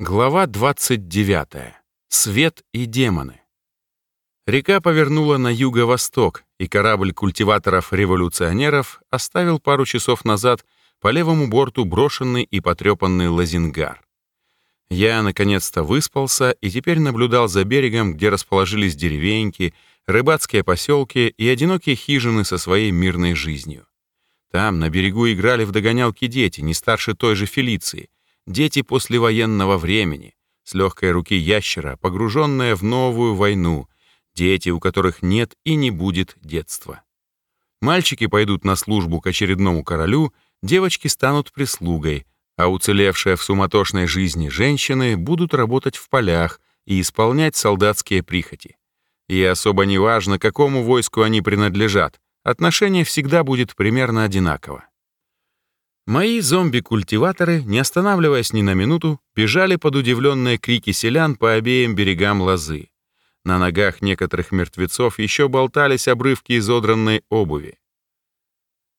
Глава 29. Свет и демоны. Река повернула на юго-восток, и корабль культиваторов-революционеров оставил пару часов назад по левому борту брошенный и потрепанный лазингар. Я наконец-то выспался и теперь наблюдал за берегом, где расположились деревеньки, рыбацкие поселки и одинокие хижины со своей мирной жизнью. Там на берегу играли в догонялки дети, не старше той же Фелиции — Дети послевоенного времени, с легкой руки ящера, погруженные в новую войну, дети, у которых нет и не будет детства. Мальчики пойдут на службу к очередному королю, девочки станут прислугой, а уцелевшие в суматошной жизни женщины будут работать в полях и исполнять солдатские прихоти. И особо не важно, какому войску они принадлежат, отношение всегда будет примерно одинаково. Мои зомби-культиваторы, не останавливаясь ни на минуту, бежали под удивленные крики селян по обеим берегам лозы. На ногах некоторых мертвецов еще болтались обрывки изодранной обуви.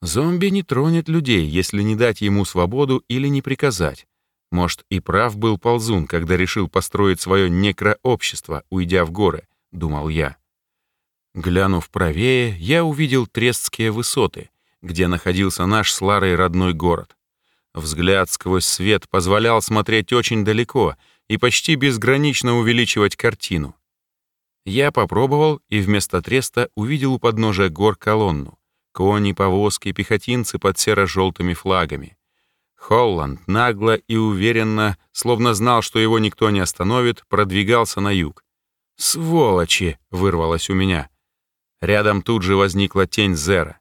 Зомби не тронет людей, если не дать ему свободу или не приказать. Может, и прав был ползун, когда решил построить свое некрообщество, уйдя в горы, думал я. Глянув правее, я увидел Трестские высоты — где находился наш с Ларой родной город. Взгляд сквозь свет позволял смотреть очень далеко и почти безгранично увеличивать картину. Я попробовал и вместо треста увидел у подножия гор колонну. Кони, повозки, пехотинцы под серо-желтыми флагами. Холланд нагло и уверенно, словно знал, что его никто не остановит, продвигался на юг. «Сволочи!» — вырвалось у меня. Рядом тут же возникла тень Зера.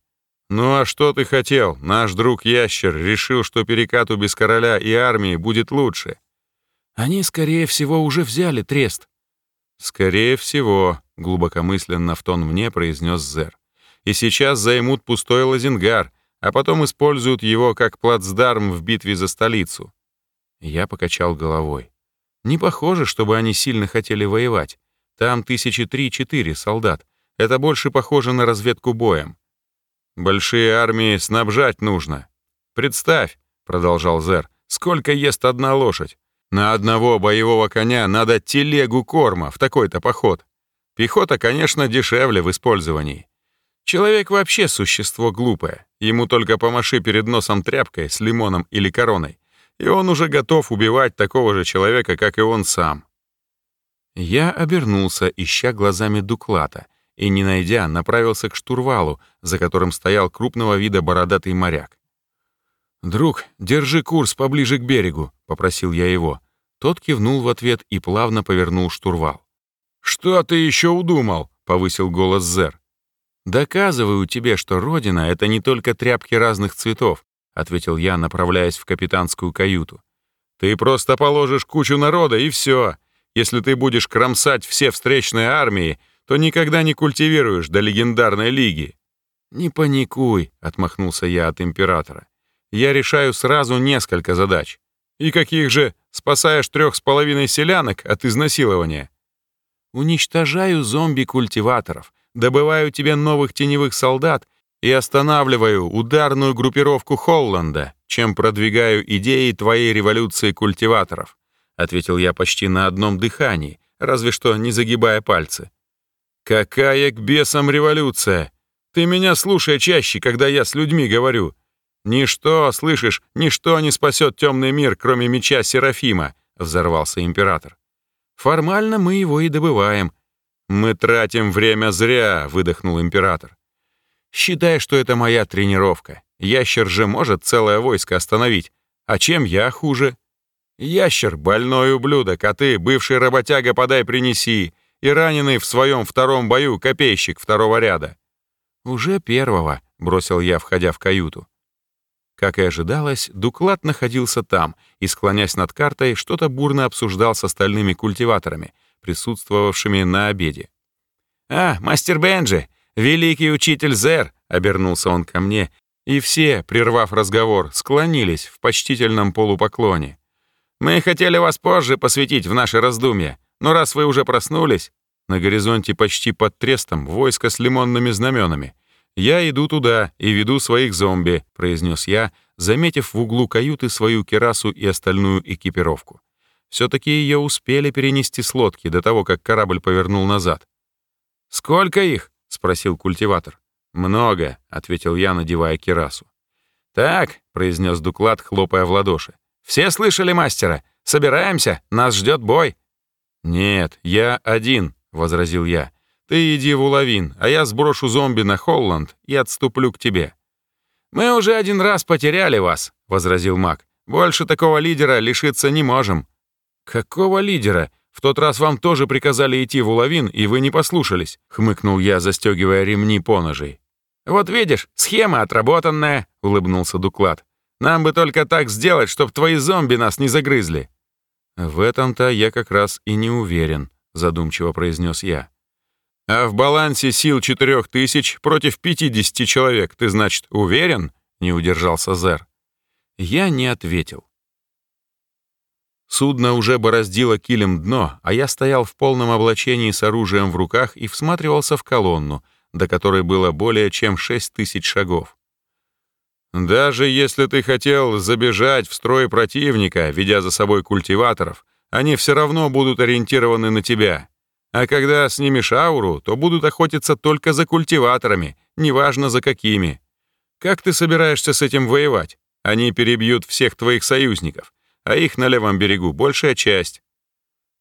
«Ну а что ты хотел? Наш друг Ящер решил, что перекату без короля и армии будет лучше». «Они, скорее всего, уже взяли трест». «Скорее всего», — глубокомысленно в тон мне произнес Зер. «И сейчас займут пустой Лазингар, а потом используют его как плацдарм в битве за столицу». Я покачал головой. «Не похоже, чтобы они сильно хотели воевать. Там тысячи три-четыре солдат. Это больше похоже на разведку боем. Большие армии снабжать нужно. Представь, продолжал Зер, сколько ест одна лошадь. На одного боевого коня надо телегу корма в такой-то поход. Пехота, конечно, дешевле в использовании. Человек вообще существо глупое. Ему только помаши перед носом тряпкой с лимоном или короной, и он уже готов убивать такого же человека, как и он сам. Я обернулся, ища глазами Дуклата, и, не найдя, направился к штурвалу, за которым стоял крупного вида бородатый моряк. «Друг, держи курс поближе к берегу», — попросил я его. Тот кивнул в ответ и плавно повернул штурвал. «Что ты еще удумал?» — повысил голос Зер. «Доказываю тебе, что Родина — это не только тряпки разных цветов», — ответил я, направляясь в капитанскую каюту. «Ты просто положишь кучу народа, и все. Если ты будешь кромсать все встречные армии, то никогда не культивируешь до легендарной лиги». «Не паникуй», — отмахнулся я от императора. «Я решаю сразу несколько задач. И каких же спасаешь трех с половиной селянок от изнасилования?» «Уничтожаю зомби-культиваторов, добываю тебе новых теневых солдат и останавливаю ударную группировку Холланда, чем продвигаю идеи твоей революции культиваторов», ответил я почти на одном дыхании, разве что не загибая пальцы. «Какая к бесам революция? Ты меня слушай чаще, когда я с людьми говорю. Ничто, слышишь, ничто не спасет темный мир, кроме меча Серафима», — взорвался император. «Формально мы его и добываем». «Мы тратим время зря», — выдохнул император. «Считай, что это моя тренировка. Ящер же может целое войско остановить. А чем я хуже?» «Ящер — больной ублюдок, а ты, бывший работяга, подай принеси и раненый в своем втором бою копейщик второго ряда. «Уже первого», — бросил я, входя в каюту. Как и ожидалось, Дуклад находился там и, склонясь над картой, что-то бурно обсуждал с остальными культиваторами, присутствовавшими на обеде. «А, мастер Бенджи, великий учитель Зер!» — обернулся он ко мне, и все, прервав разговор, склонились в почтительном полупоклоне. «Мы хотели вас позже посвятить в наши раздумья, но раз вы уже проснулись, на горизонте почти под трестом войско с лимонными знаменами. Я иду туда и веду своих зомби, произнес я, заметив в углу каюты свою керасу и остальную экипировку. все таки ее успели перенести с лодки до того, как корабль повернул назад. «Сколько их?» — спросил культиватор. «Много», — ответил я, надевая кирасу. «Так», — произнес Дуклад, хлопая в ладоши. «Все слышали мастера? Собираемся, нас ждет бой». «Нет, я один», — возразил я. «Ты иди в Уловин, а я сброшу зомби на Холланд и отступлю к тебе». «Мы уже один раз потеряли вас», — возразил маг. «Больше такого лидера лишиться не можем». «Какого лидера? В тот раз вам тоже приказали идти в Уловин, и вы не послушались», — хмыкнул я, застегивая ремни поножей. «Вот видишь, схема отработанная», — улыбнулся Дуклад. «Нам бы только так сделать, чтоб твои зомби нас не загрызли». «В этом-то я как раз и не уверен», — задумчиво произнес я. «А в балансе сил четырех тысяч против пятидесяти человек ты, значит, уверен?» — не удержался Зер. Я не ответил. Судно уже бороздило килем дно, а я стоял в полном облачении с оружием в руках и всматривался в колонну, до которой было более чем шесть тысяч шагов. Даже если ты хотел забежать в строй противника, ведя за собой культиваторов, они все равно будут ориентированы на тебя. А когда снимешь ауру, то будут охотиться только за культиваторами, неважно за какими. Как ты собираешься с этим воевать? Они перебьют всех твоих союзников, а их на левом берегу большая часть.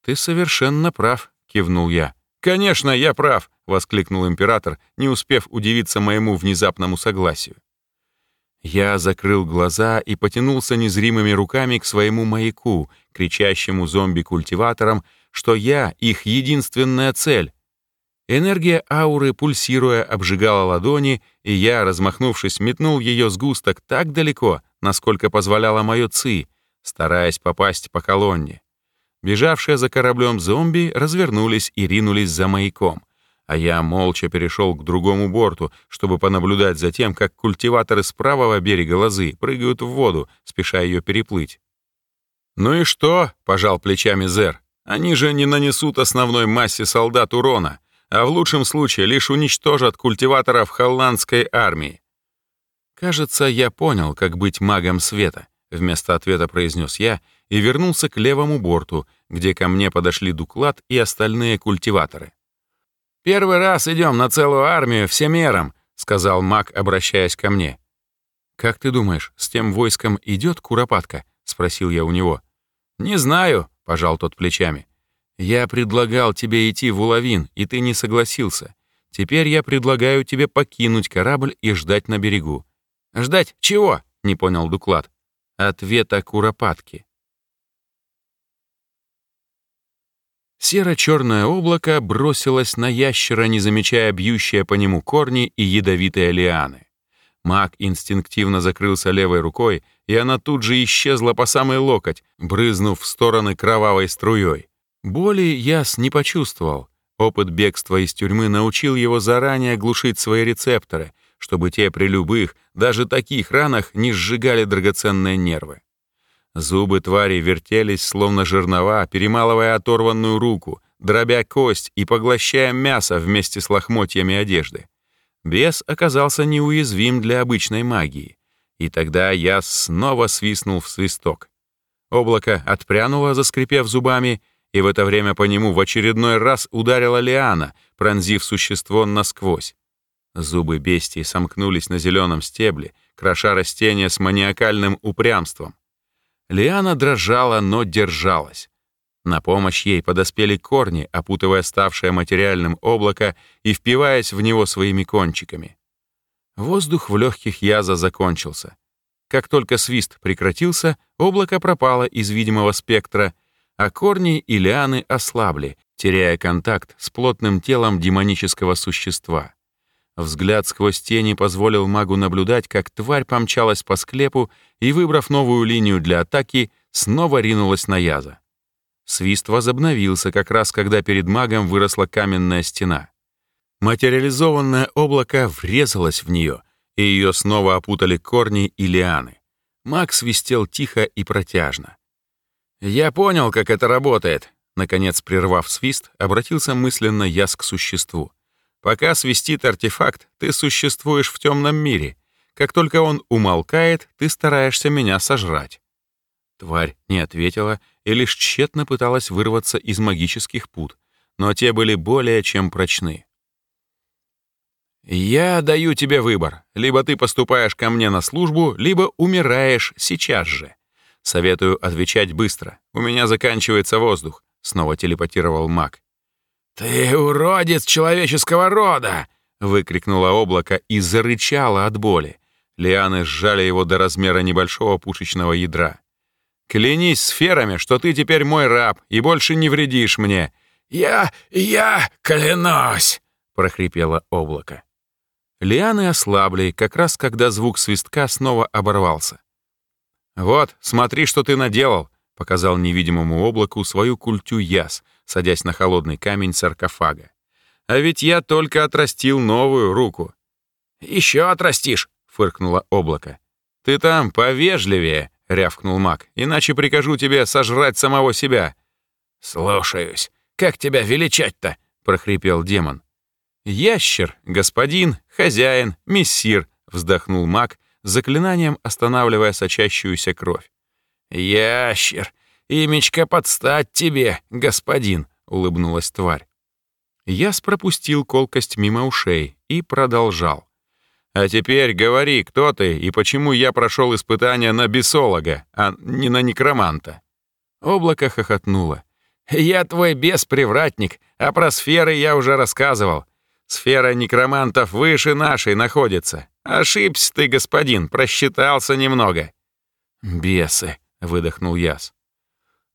Ты совершенно прав, кивнул я. Конечно, я прав, воскликнул император, не успев удивиться моему внезапному согласию. Я закрыл глаза и потянулся незримыми руками к своему маяку, кричащему зомби-культиваторам, что я — их единственная цель. Энергия ауры, пульсируя, обжигала ладони, и я, размахнувшись, метнул ее сгусток так далеко, насколько позволяло мое ци, стараясь попасть по колонне. Бежавшие за кораблем зомби развернулись и ринулись за маяком, а я молча перешел к другому борту, чтобы понаблюдать за тем, как культиваторы с правого берега лозы прыгают в воду, спеша ее переплыть. «Ну и что?» — пожал плечами Зер. «Они же не нанесут основной массе солдат урона, а в лучшем случае лишь уничтожат культиваторов холландской армии». «Кажется, я понял, как быть магом света», — вместо ответа произнес я и вернулся к левому борту, где ко мне подошли Дуклад и остальные культиваторы. «Первый раз идем на целую армию всемером», — сказал маг, обращаясь ко мне. «Как ты думаешь, с тем войском идет Куропатка?» — спросил я у него. «Не знаю», — пожал тот плечами. «Я предлагал тебе идти в Уловин, и ты не согласился. Теперь я предлагаю тебе покинуть корабль и ждать на берегу». «Ждать чего?» — не понял Дуклад. «Ответа Куропатки». Серо-черное облако бросилось на ящера, не замечая бьющие по нему корни и ядовитые лианы. Маг инстинктивно закрылся левой рукой, и она тут же исчезла по самый локоть, брызнув в стороны кровавой струей. Боли Яс не почувствовал. Опыт бегства из тюрьмы научил его заранее глушить свои рецепторы, чтобы те при любых, даже таких ранах не сжигали драгоценные нервы. Зубы твари вертелись, словно жернова, перемалывая оторванную руку, дробя кость и поглощая мясо вместе с лохмотьями одежды. Бес оказался неуязвим для обычной магии. И тогда я снова свистнул в свисток. Облако отпрянуло, заскрипев зубами, и в это время по нему в очередной раз ударила лиана, пронзив существо насквозь. Зубы бестии сомкнулись на зеленом стебле, кроша растение с маниакальным упрямством. Лиана дрожала, но держалась. На помощь ей подоспели корни, опутывая ставшее материальным облако и впиваясь в него своими кончиками. Воздух в легких яза закончился. Как только свист прекратился, облако пропало из видимого спектра, а корни и лианы ослабли, теряя контакт с плотным телом демонического существа. Взгляд сквозь тени позволил магу наблюдать, как тварь помчалась по склепу и, выбрав новую линию для атаки, снова ринулась на Яза. Свист возобновился как раз, когда перед магом выросла каменная стена. Материализованное облако врезалось в нее, и ее снова опутали корни и лианы. Маг свистел тихо и протяжно. «Я понял, как это работает», — наконец, прервав свист, обратился мысленно Яз к существу. Пока свистит артефакт, ты существуешь в темном мире. Как только он умолкает, ты стараешься меня сожрать». Тварь не ответила, и лишь тщетно пыталась вырваться из магических пут, но те были более чем прочны. «Я даю тебе выбор. Либо ты поступаешь ко мне на службу, либо умираешь сейчас же. Советую отвечать быстро. У меня заканчивается воздух», — снова телепатировал маг. «Ты уродец человеческого рода!» — выкрикнуло облако и зарычало от боли. Лианы сжали его до размера небольшого пушечного ядра. «Клянись сферами, что ты теперь мой раб и больше не вредишь мне!» «Я... я клянусь!» — прохрипело облако. Лианы ослабли, как раз когда звук свистка снова оборвался. «Вот, смотри, что ты наделал», — показал невидимому облаку свою культю яс, садясь на холодный камень саркофага. «А ведь я только отрастил новую руку». «Еще отрастишь», — фыркнуло облако. «Ты там повежливее», — рявкнул маг, «иначе прикажу тебе сожрать самого себя». «Слушаюсь. Как тебя величать-то?» — прохрипел демон. «Ящер, господин, хозяин, мессир», — вздохнул маг, заклинанием останавливая сочащуюся кровь. «Ящер, имечко подстать тебе, господин», — улыбнулась тварь. Я пропустил колкость мимо ушей и продолжал. «А теперь говори, кто ты и почему я прошел испытание на бесолога, а не на некроманта?» Облако хохотнуло. «Я твой беспривратник, а про сферы я уже рассказывал. Сфера некромантов выше нашей находится. Ошибся ты, господин, просчитался немного». «Бесы», — выдохнул Яс.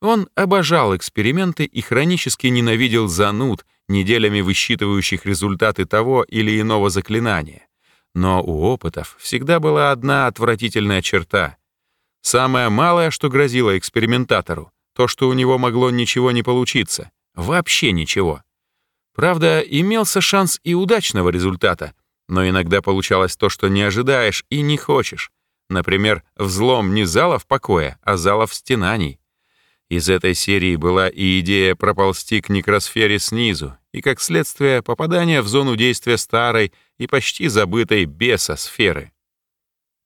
Он обожал эксперименты и хронически ненавидел зануд, неделями высчитывающих результаты того или иного заклинания. Но у опытов всегда была одна отвратительная черта. Самое малое, что грозило экспериментатору, то, что у него могло ничего не получиться. Вообще ничего. Правда, имелся шанс и удачного результата, но иногда получалось то, что не ожидаешь и не хочешь. Например, взлом не залов покоя, а залов стенаний. Из этой серии была и идея проползти к некросфере снизу, и, как следствие, попадание в зону действия старой и почти забытой беса сферы.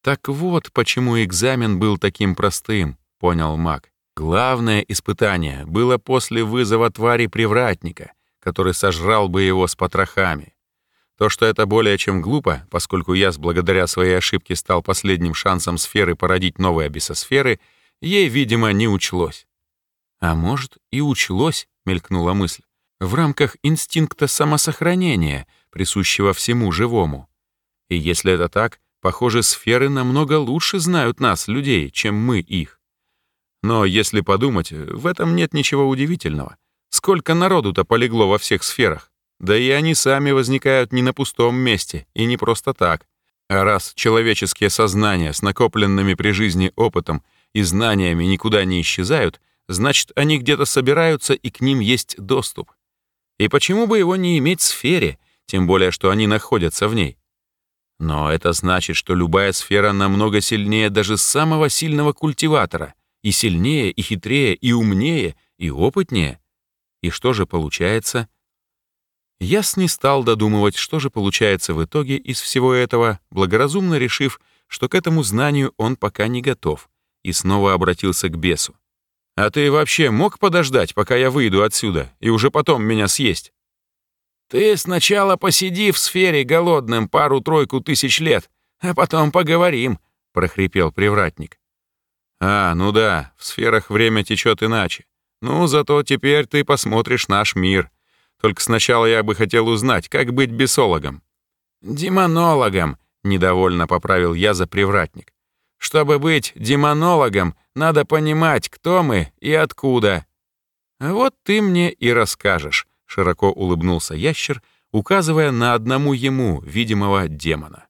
«Так вот, почему экзамен был таким простым», — понял маг. «Главное испытание было после вызова твари привратника — который сожрал бы его с потрохами. То, что это более чем глупо, поскольку я, благодаря своей ошибке, стал последним шансом сферы породить новые бесосферы, ей, видимо, не учлось. А может, и учлось, мелькнула мысль, в рамках инстинкта самосохранения, присущего всему живому. И если это так, похоже, сферы намного лучше знают нас, людей, чем мы их. Но если подумать, в этом нет ничего удивительного. Сколько народу-то полегло во всех сферах? Да и они сами возникают не на пустом месте и не просто так. А раз человеческие сознания с накопленными при жизни опытом и знаниями никуда не исчезают, значит, они где-то собираются и к ним есть доступ. И почему бы его не иметь в сфере, тем более, что они находятся в ней? Но это значит, что любая сфера намного сильнее даже самого сильного культиватора, и сильнее, и хитрее, и умнее, и опытнее. И что же получается? Яс не стал додумывать, что же получается в итоге из всего этого, благоразумно решив, что к этому знанию он пока не готов, и снова обратился к бесу. «А ты вообще мог подождать, пока я выйду отсюда, и уже потом меня съесть?» «Ты сначала посиди в сфере голодным пару-тройку тысяч лет, а потом поговорим», — прохрипел привратник. «А, ну да, в сферах время течет иначе. Ну, зато теперь ты посмотришь наш мир. Только сначала я бы хотел узнать, как быть бесологом». «Демонологом», — недовольно поправил я за привратник. «Чтобы быть демонологом, надо понимать, кто мы и откуда». «Вот ты мне и расскажешь», — широко улыбнулся ящер, указывая на одному ему видимого демона.